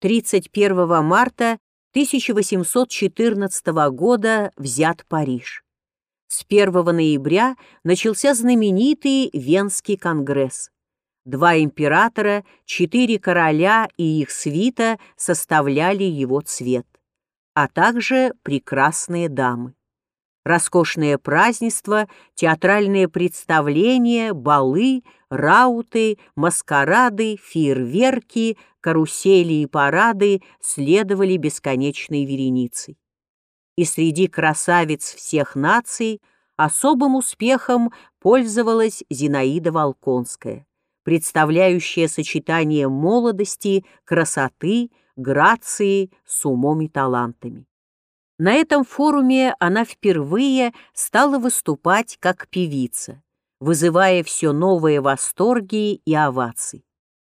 31 марта 1814 года взят Париж. С 1 ноября начался знаменитый Венский конгресс. Два императора, четыре короля и их свита составляли его цвет, а также прекрасные дамы. Роскошные празднества, театральные представления, балы, рауты, маскарады, фейерверки, карусели и парады следовали бесконечной вереницей. И среди красавиц всех наций особым успехом пользовалась Зинаида Волконская, представляющая сочетание молодости, красоты, грации с умом и талантами. На этом форуме она впервые стала выступать как певица, вызывая все новые восторги и овации.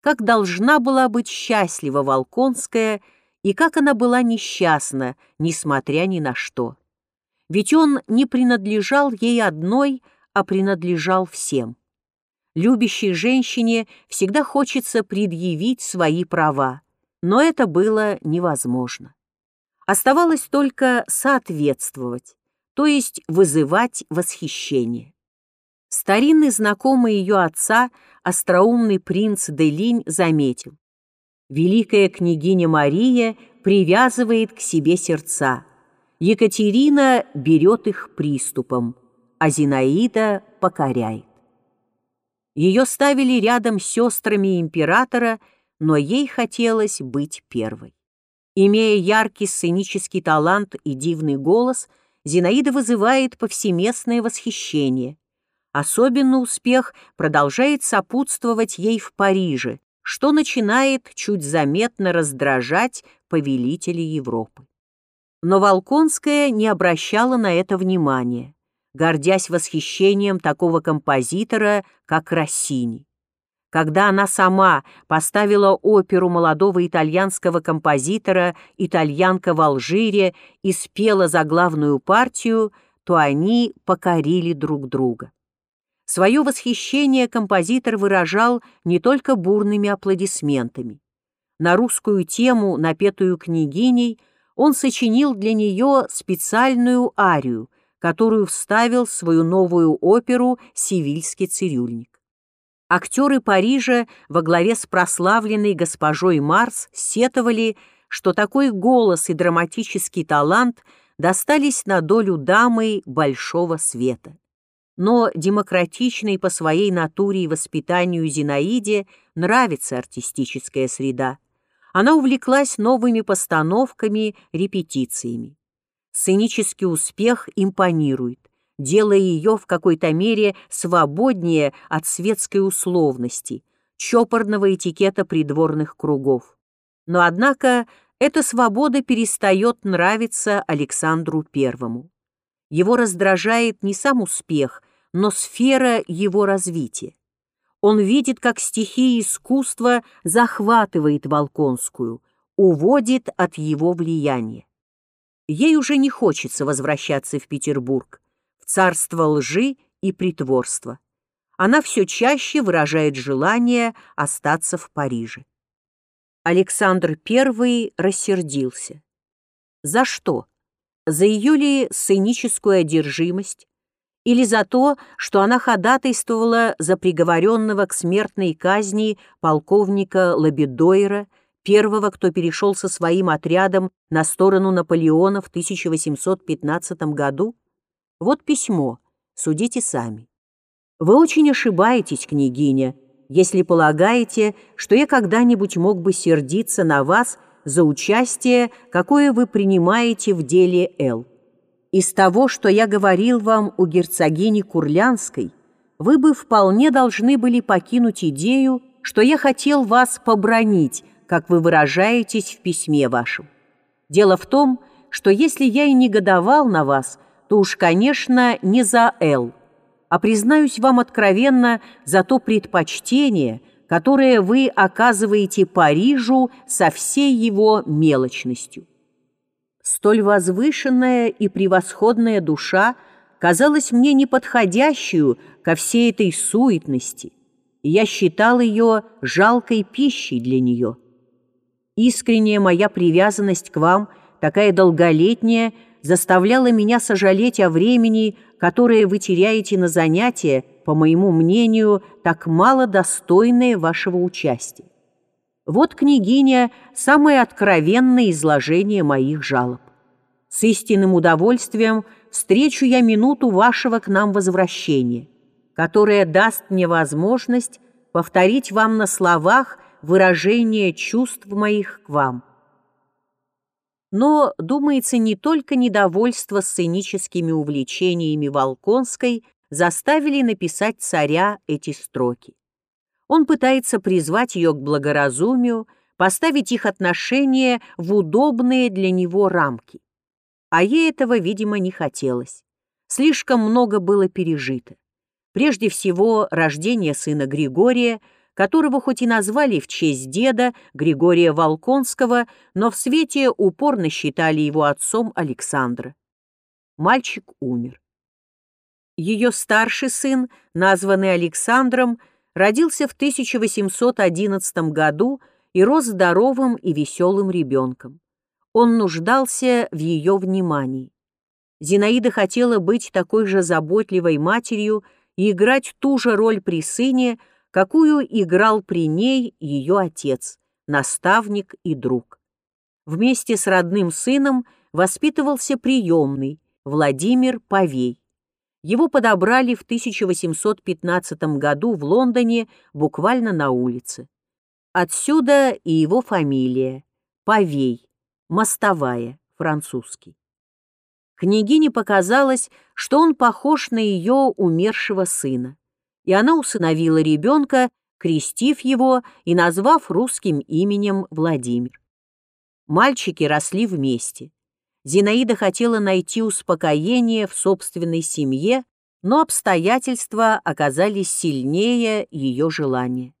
Как должна была быть счастлива Волконская и как она была несчастна, несмотря ни на что. Ведь он не принадлежал ей одной, а принадлежал всем. Любящей женщине всегда хочется предъявить свои права, но это было невозможно. Оставалось только соответствовать, то есть вызывать восхищение. Старинный знакомый ее отца, остроумный принц Делинь, заметил. Великая княгиня Мария привязывает к себе сердца. Екатерина берет их приступом, а Зинаида покоряет. Ее ставили рядом с сестрами императора, но ей хотелось быть первой. Имея яркий сценический талант и дивный голос, Зинаида вызывает повсеместное восхищение. Особенно успех продолжает сопутствовать ей в Париже, что начинает чуть заметно раздражать повелителей Европы. Но Волконская не обращала на это внимания, гордясь восхищением такого композитора, как Россини. Когда она сама поставила оперу молодого итальянского композитора «Итальянка в Алжире» и спела за главную партию, то они покорили друг друга. Свое восхищение композитор выражал не только бурными аплодисментами. На русскую тему, напетую княгиней, он сочинил для нее специальную арию, которую вставил в свою новую оперу «Сивильский цирюльник». Актеры Парижа во главе с прославленной госпожой Марс сетовали, что такой голос и драматический талант достались на долю дамы большого света. Но демократичной по своей натуре и воспитанию Зинаиде нравится артистическая среда. Она увлеклась новыми постановками, репетициями. Сценический успех импонирует делая ее в какой-то мере свободнее от светской условности, чопорного этикета придворных кругов. Но, однако, эта свобода перестает нравиться Александру Первому. Его раздражает не сам успех, но сфера его развития. Он видит, как стихия искусства захватывает Волконскую, уводит от его влияния. Ей уже не хочется возвращаться в Петербург царство лжи и притворства. Она все чаще выражает желание остаться в Париже. Александр I рассердился. За что? За ее ли сценическую одержимость? Или за то, что она ходатайствовала за приговоренного к смертной казни полковника Лабедойра, первого, кто перешел со своим отрядом на сторону Наполеона в 1815 году? Вот письмо, судите сами. Вы очень ошибаетесь, княгиня, если полагаете, что я когда-нибудь мог бы сердиться на вас за участие, какое вы принимаете в деле Л. Из того, что я говорил вам у герцогини Курлянской, вы бы вполне должны были покинуть идею, что я хотел вас побронить, как вы выражаетесь в письме вашем. Дело в том, что если я и негодовал на вас – то уж, конечно, не за Эл, а признаюсь вам откровенно за то предпочтение, которое вы оказываете Парижу со всей его мелочностью. Столь возвышенная и превосходная душа казалась мне неподходящую ко всей этой суетности, я считал ее жалкой пищей для нее. Искренняя моя привязанность к вам, такая долголетняя, заставляла меня сожалеть о времени, которое вы теряете на занятия, по моему мнению, так мало достойное вашего участия. Вот, княгиня, самое откровенное изложение моих жалоб. С истинным удовольствием встречу я минуту вашего к нам возвращения, которая даст мне возможность повторить вам на словах выражение чувств моих к вам. Но, думается, не только недовольство сценическими увлечениями Волконской заставили написать царя эти строки. Он пытается призвать ее к благоразумию, поставить их отношения в удобные для него рамки. А ей этого, видимо, не хотелось. Слишком много было пережито. Прежде всего, рождение сына Григория, которого хоть и назвали в честь деда Григория Волконского, но в свете упорно считали его отцом Александра. Мальчик умер. Ее старший сын, названный Александром, родился в 1811 году и рос здоровым и веселым ребенком. Он нуждался в ее внимании. Зинаида хотела быть такой же заботливой матерью и играть ту же роль при сыне, какую играл при ней ее отец, наставник и друг. Вместе с родным сыном воспитывался приемный Владимир Павей. Его подобрали в 1815 году в Лондоне буквально на улице. Отсюда и его фамилия – Павей, мостовая, французский. Княгине показалось, что он похож на ее умершего сына, и она усыновила ребенка, крестив его и назвав русским именем Владимир. Мальчики росли вместе. Зинаида хотела найти успокоение в собственной семье, но обстоятельства оказались сильнее ее желания.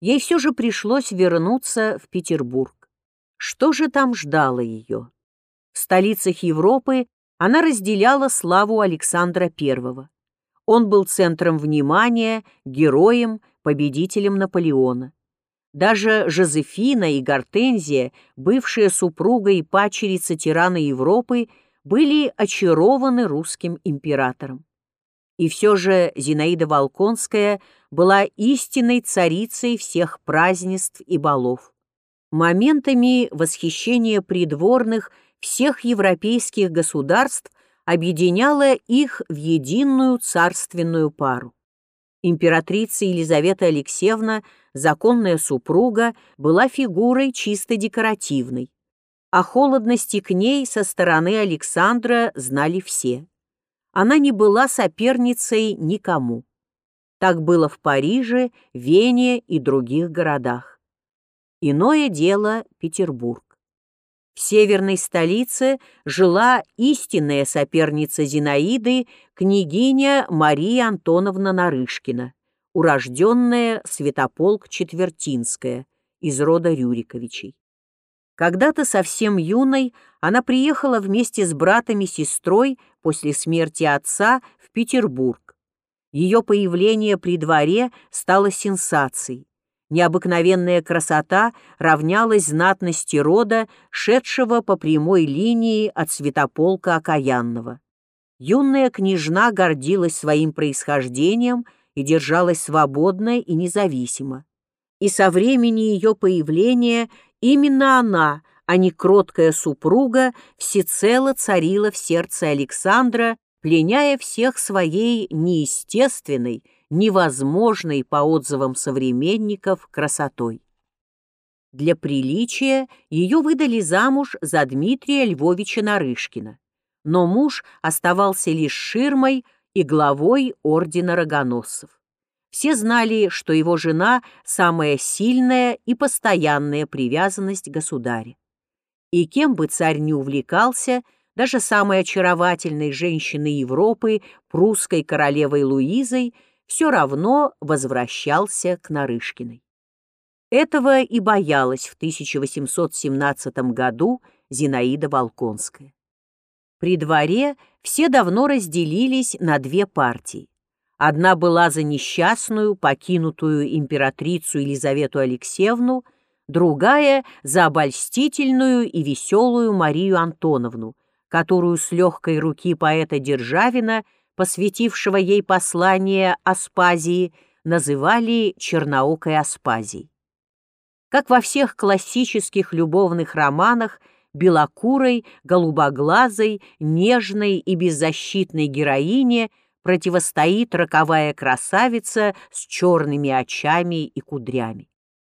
Ей все же пришлось вернуться в Петербург. Что же там ждало ее? В столицах Европы она разделяла славу Александра I. Он был центром внимания, героем, победителем Наполеона. Даже Жозефина и Гортензия, бывшая супруга и пачерица тирана Европы, были очарованы русским императором. И все же Зинаида Волконская была истинной царицей всех празднеств и балов. Моментами восхищения придворных всех европейских государств объединяло их в единую царственную пару. Императрица Елизавета Алексеевна, законная супруга, была фигурой чисто декоративной. О холодности к ней со стороны Александра знали все. Она не была соперницей никому. Так было в Париже, Вене и других городах. Иное дело Петербург. В северной столице жила истинная соперница Зинаиды, княгиня Мария Антоновна Нарышкина, урожденная Святополк Четвертинская из рода Рюриковичей. Когда-то совсем юной она приехала вместе с братом и сестрой после смерти отца в Петербург. Ее появление при дворе стало сенсацией. Необыкновенная красота равнялась знатности рода, шедшего по прямой линии от святополка окаянного. Юная княжна гордилась своим происхождением и держалась свободно и независимо. И со времени ее появления именно она, а не кроткая супруга, всецело царила в сердце Александра, пленяя всех своей неестественной, невозможной по отзывам современников красотой. Для приличия ее выдали замуж за Дмитрия Львовича Нарышкина, но муж оставался лишь ширмой и главой ордена рогоносцев. Все знали, что его жена – самая сильная и постоянная привязанность государя. И кем бы царь ни увлекался, даже самой очаровательной женщиной Европы, прусской королевой Луизой – все равно возвращался к Нарышкиной. Этого и боялась в 1817 году Зинаида Волконская. При дворе все давно разделились на две партии. Одна была за несчастную, покинутую императрицу Елизавету Алексеевну, другая — за обольстительную и веселую Марию Антоновну, которую с легкой руки поэта Державина, посвятившего ей послание Аспазии, называли черноокой Аспазией. Как во всех классических любовных романах, белокурой, голубоглазой, нежной и беззащитной героине противостоит роковая красавица с черными очами и кудрями.